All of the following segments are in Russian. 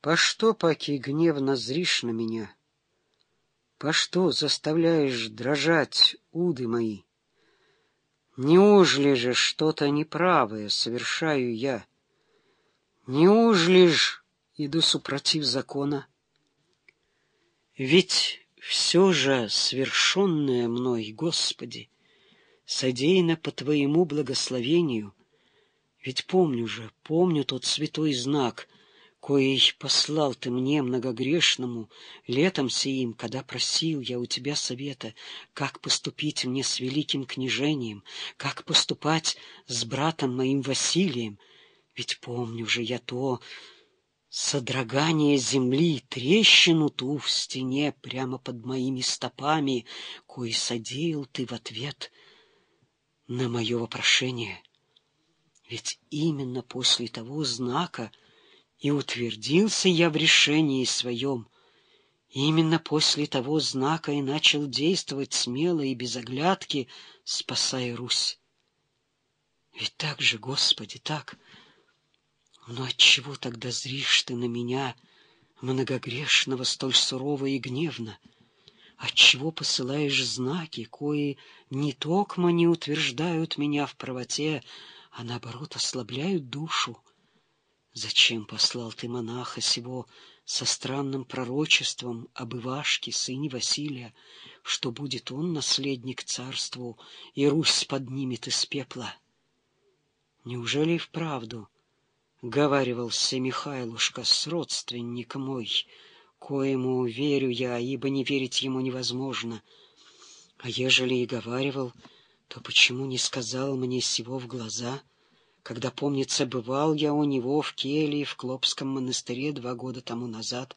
По что, паки, гневно зришь на меня? По что заставляешь дрожать уды мои? Неужели же что-то неправое совершаю я? Неужели ж иду супротив закона? Ведь все же свершенное мной, Господи, содеяно по Твоему благословению. Ведь помню же, помню тот святой знак, коей послал Ты мне, многогрешному, летом сиим, когда просил я у Тебя совета, как поступить мне с великим княжением, как поступать с братом моим Василием. Ведь помню же я то, содрогание земли, трещину ту в стене прямо под моими стопами, кой содеял ты в ответ на мое вопрошение. Ведь именно после того знака и утвердился я в решении своем. Именно после того знака и начал действовать смело и без оглядки, спасая Русь. Ведь так же, Господи, так... Но отчего тогда зришь ты на меня, многогрешного, столь сурово и гневно? Отчего посылаешь знаки, кои не токмо не утверждают меня в правоте, а наоборот ослабляют душу? Зачем послал ты монаха сего со странным пророчеством об Ивашке, сыне Василия, что будет он наследник царству, и Русь поднимет из пепла? Неужели и вправду — говаривался Михайлушка с родственник мой, коему верю я, ибо не верить ему невозможно. А ежели и говаривал, то почему не сказал мне сего в глаза, когда, помнится, бывал я у него в келье в Клопском монастыре два года тому назад?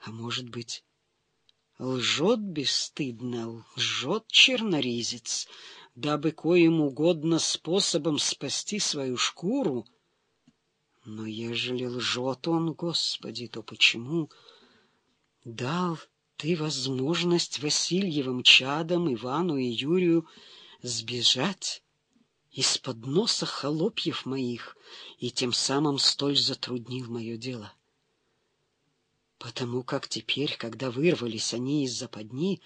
А может быть, лжет бесстыдно, лжет черноризец, дабы коим угодно способом спасти свою шкуру — но ежели лжет он, Господи, то почему? Дал ты возможность Васильевым чадам, Ивану и Юрию сбежать из-под носа холопьев моих и тем самым столь затруднил мое дело? Потому как теперь, когда вырвались они из западни,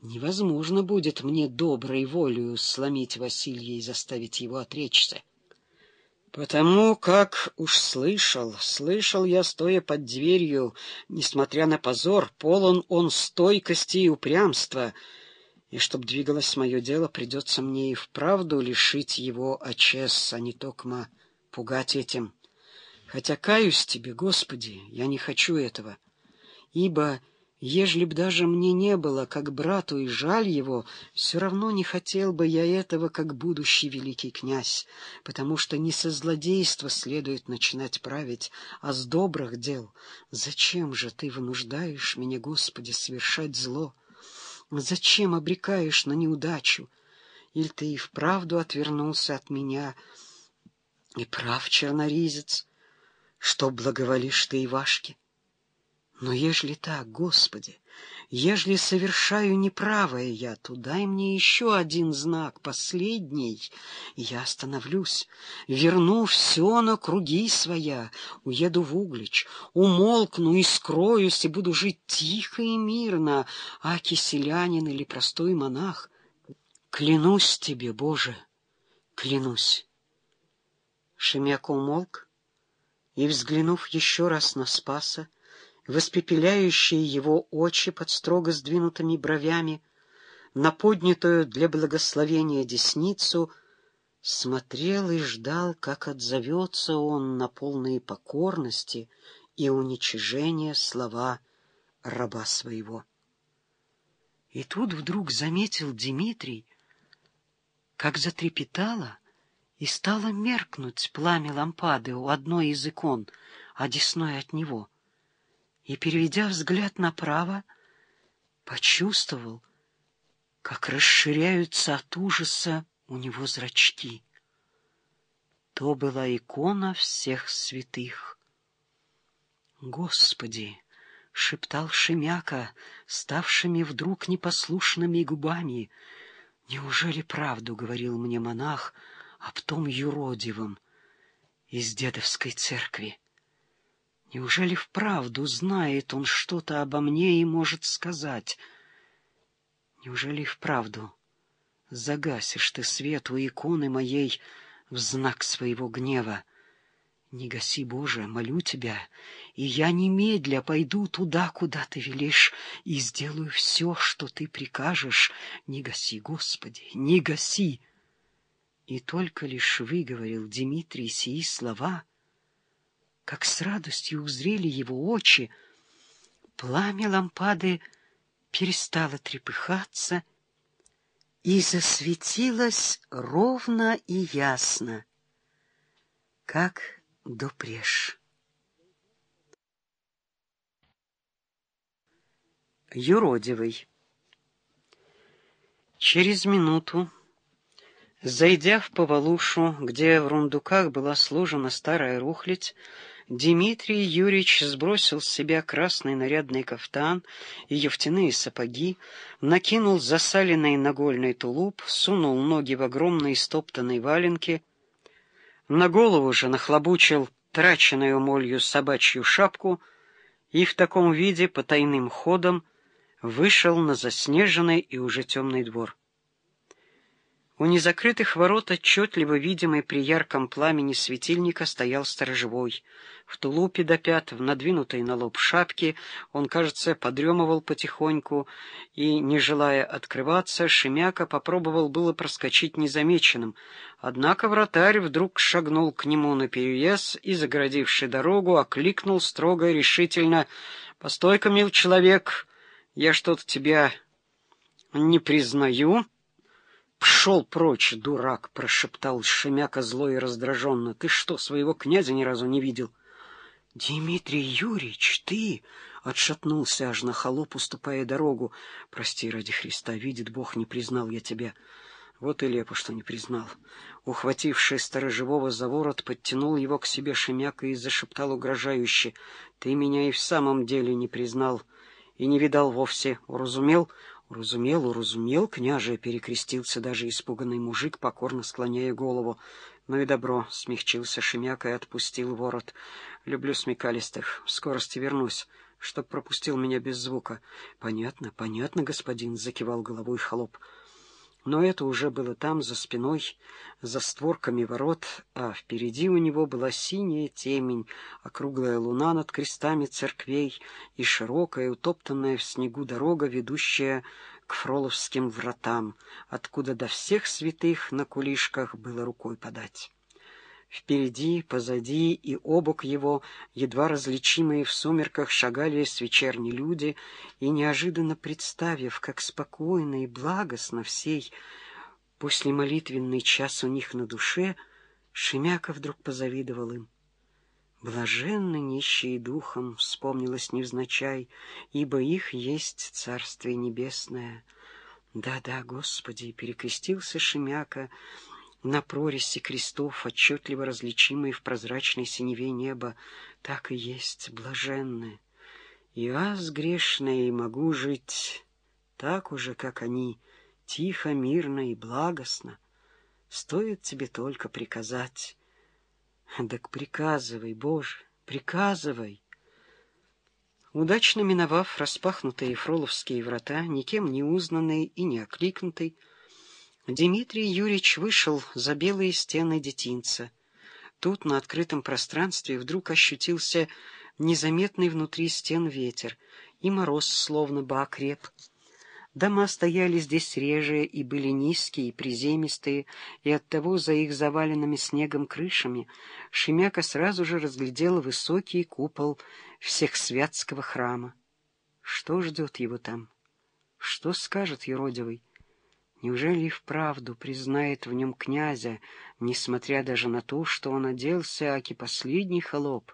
невозможно будет мне доброй волею сломить Василия и заставить его отречься. Потому как уж слышал, слышал я, стоя под дверью, несмотря на позор, полон он стойкости и упрямства, и чтоб двигалось мое дело, придется мне и вправду лишить его очес, а не токма пугать этим. Хотя каюсь тебе, Господи, я не хочу этого, ибо... Ежели б даже мне не было, как брату, и жаль его, все равно не хотел бы я этого, как будущий великий князь, потому что не со злодейства следует начинать править, а с добрых дел. Зачем же ты вынуждаешь меня, Господи, совершать зло? Зачем обрекаешь на неудачу? Или ты и вправду отвернулся от меня, и прав черноризец, что благоволишь ты Ивашке? Но ежели так, Господи, ежели совершаю неправое я, то дай мне еще один знак, последний, и я остановлюсь, верну все на круги своя, уеду в Углич, умолкну и скроюсь, и буду жить тихо и мирно, а киселянин или простой монах. Клянусь тебе, Боже, клянусь. Шемяка умолк и, взглянув еще раз на Спаса, в его очи под строго сдвинутыми бровями, на поднятую для благословения десницу, смотрел и ждал, как отзовется он на полные покорности и уничижения слова раба своего. И тут вдруг заметил Дмитрий, как затрепетало и стало меркнуть пламя лампады у одной из икон, одесной от него — и, переведя взгляд направо, почувствовал, как расширяются от ужаса у него зрачки. То была икона всех святых. «Господи!» — шептал Шемяка, ставшими вдруг непослушными губами. «Неужели правду говорил мне монах об том юродивом из дедовской церкви?» Неужели вправду знает он что-то обо мне и может сказать? Неужели вправду загасишь ты свет у иконы моей в знак своего гнева? Не гаси, Боже, молю тебя, и я немедля пойду туда, куда ты велишь, и сделаю все, что ты прикажешь. Не гаси, Господи, не гаси!» И только лишь выговорил Дмитрий сии слова, как с радостью узрели его очи, пламя лампады перестало трепыхаться и засветилось ровно и ясно, как допреж. Юродивый Через минуту Зайдя в повалушу, где в рундуках была сложена старая рухлядь, Дмитрий Юрьевич сбросил с себя красный нарядный кафтан и ефтяные сапоги, накинул засаленный нагольный тулуп, сунул ноги в огромные стоптанные валенки, на голову же нахлобучил траченную молью собачью шапку и в таком виде по тайным ходам вышел на заснеженный и уже темный двор. У незакрытых ворот, отчетливо видимый при ярком пламени светильника, стоял сторожевой. В тулупе до пят, в надвинутой на лоб шапке, он, кажется, подремывал потихоньку, и, не желая открываться, Шемяка попробовал было проскочить незамеченным. Однако вратарь вдруг шагнул к нему на переезд и, загородивший дорогу, окликнул строго и решительно «Постой-ка, мил человек, я что-то тебя не признаю». «Пшел прочь, дурак!» — прошептал Шемяка зло и раздраженно. «Ты что, своего князя ни разу не видел?» «Дмитрий Юрьевич, ты...» — отшатнулся аж на холоп, уступая дорогу. «Прости, ради Христа, видит Бог, не признал я тебя». Вот и лепо, что не признал. Ухвативший сторожевого за ворот, подтянул его к себе Шемяка и зашептал угрожающе. «Ты меня и в самом деле не признал, и не видал вовсе. Уразумел?» Уразумел, уразумел, княже, перекрестился даже испуганный мужик, покорно склоняя голову. Ну и добро, смягчился Шемяка и отпустил ворот. Люблю смекалистых, в скорости вернусь, чтоб пропустил меня без звука. Понятно, понятно, господин, закивал головой холоп. Но это уже было там, за спиной, за створками ворот, а впереди у него была синяя темень, округлая луна над крестами церквей и широкая, утоптанная в снегу дорога, ведущая к Фроловским вратам, откуда до всех святых на кулишках было рукой подать. Впереди, позади и обок его, едва различимые в сумерках, шагали с вечерней люди, и, неожиданно представив, как спокойно и благостно всей после молитвенный час у них на душе, Шемяка вдруг позавидовал им. Блаженны нищие духом, вспомнилось невзначай, ибо их есть Царствие Небесное. Да-да, Господи, перекрестился Шемяка, — на прорези крестов, отчетливо различимые в прозрачной синеве неба, так и есть блаженны. И аз грешный могу жить так уже, как они, тихо, мирно и благостно. Стоит тебе только приказать. Так приказывай, Боже, приказывай. Удачно миновав распахнутые фроловские врата, никем не узнанный и не окликнутый, Дмитрий Юрьевич вышел за белые стены детинца. Тут, на открытом пространстве, вдруг ощутился незаметный внутри стен ветер, и мороз словно бы окреп. Дома стояли здесь реже и были низкие и приземистые, и оттого за их заваленными снегом крышами Шемяка сразу же разглядел высокий купол Всехсвятского храма. Что ждет его там? Что скажет юродивый? Неужели и вправду признает в нем князя, несмотря даже на то, что он оделся, аки последний холоп?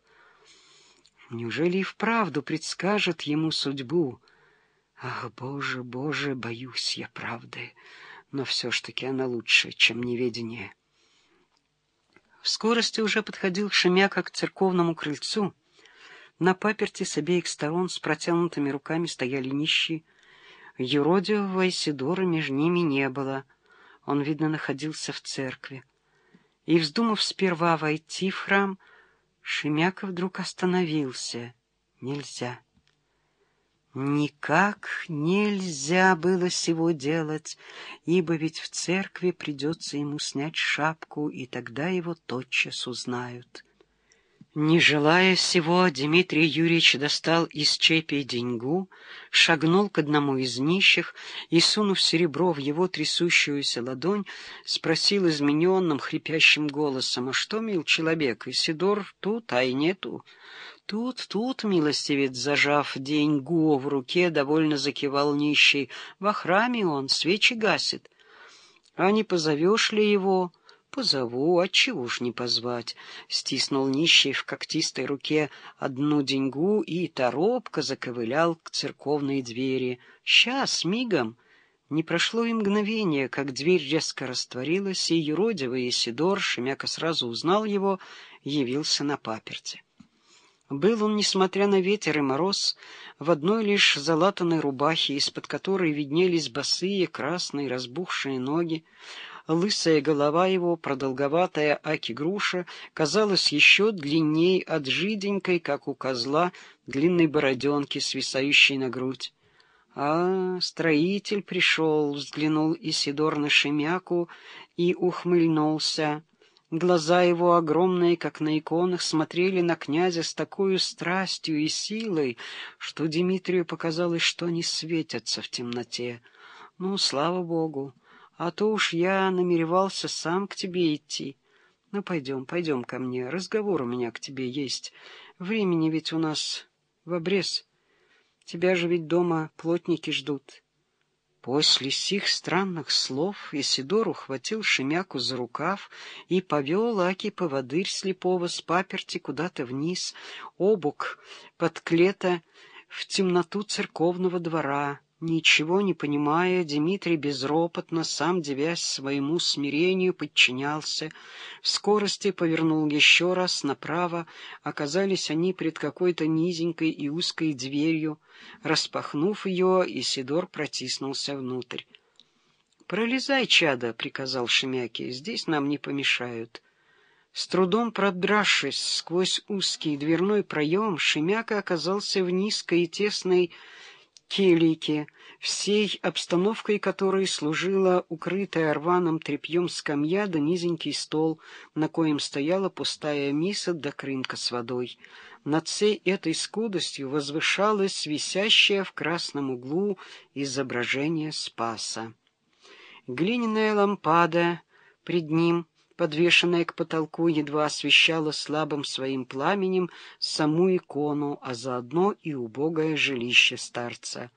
Неужели и вправду предскажет ему судьбу? Ах, Боже, Боже, боюсь я правды, но все ж таки она лучше, чем неведение. В скорости уже подходил Шемяка к церковному крыльцу. На паперти с обеих сторон с протянутыми руками стояли нищие, Юродивого Исидора между ними не было. Он, видно, находился в церкви. И, вздумав сперва войти в храм, Шемяка вдруг остановился. Нельзя. Никак нельзя было сего делать, ибо ведь в церкви придется ему снять шапку, и тогда его тотчас узнают. Не желая сего, Дмитрий Юрьевич достал из чепи деньгу, шагнул к одному из нищих и, сунув серебро в его трясущуюся ладонь, спросил измененным, хрипящим голосом, «А что, мил человек, Исидор тут, а и нету?» «Тут, тут, милостивец, зажав деньгу в руке, довольно закивал нищий. Во храме он, свечи гасит. А не позовешь ли его?» «Позову, а чего ж не позвать?» Стиснул нищий в когтистой руке одну деньгу и торопко заковылял к церковной двери. «Сейчас, мигом!» Не прошло и мгновение, как дверь резко растворилась, и юродивый Исидор, Шемяка сразу узнал его, явился на паперте. Был он, несмотря на ветер и мороз, в одной лишь залатанной рубахе, из-под которой виднелись босые, красные, разбухшие ноги, Лысая голова его, продолговатая аки-груша, казалась еще длинней от жиденькой, как у козла, длинной бороденки, свисающей на грудь. А, строитель пришел, взглянул Исидор на Шемяку и ухмыльнулся. Глаза его, огромные, как на иконах, смотрели на князя с такой страстью и силой, что Дмитрию показалось, что они светятся в темноте. Ну, слава богу! а то уж я намеревался сам к тебе идти. Ну, пойдем, пойдем ко мне, разговор у меня к тебе есть. Времени ведь у нас в обрез. Тебя же ведь дома плотники ждут». После сих странных слов Исидор ухватил Шемяку за рукав и повел Аки-поводырь слепого с паперти куда-то вниз, обук под клета в темноту церковного двора, Ничего не понимая, Дмитрий безропотно, сам девясь своему смирению, подчинялся. В скорости повернул еще раз направо. Оказались они пред какой-то низенькой и узкой дверью. Распахнув ее, Исидор протиснулся внутрь. «Пролезай, чадо», — приказал Шемяки, — «здесь нам не помешают». С трудом продравшись сквозь узкий дверной проем, Шемяка оказался в низкой и тесной келике, всей обстановкой которой служила укрытая рваным тряпьем скамья да низенький стол, на коем стояла пустая миса да крынка с водой. Над всей этой скудостью возвышалось висящее в красном углу изображение Спаса. Глиняная лампада пред ним — подвешенная к потолку, едва освещала слабым своим пламенем саму икону, а заодно и убогое жилище старца.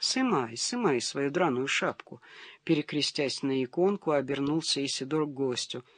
«Сымай, сымай свою драную шапку!» Перекрестясь на иконку, обернулся Исидор к гостю —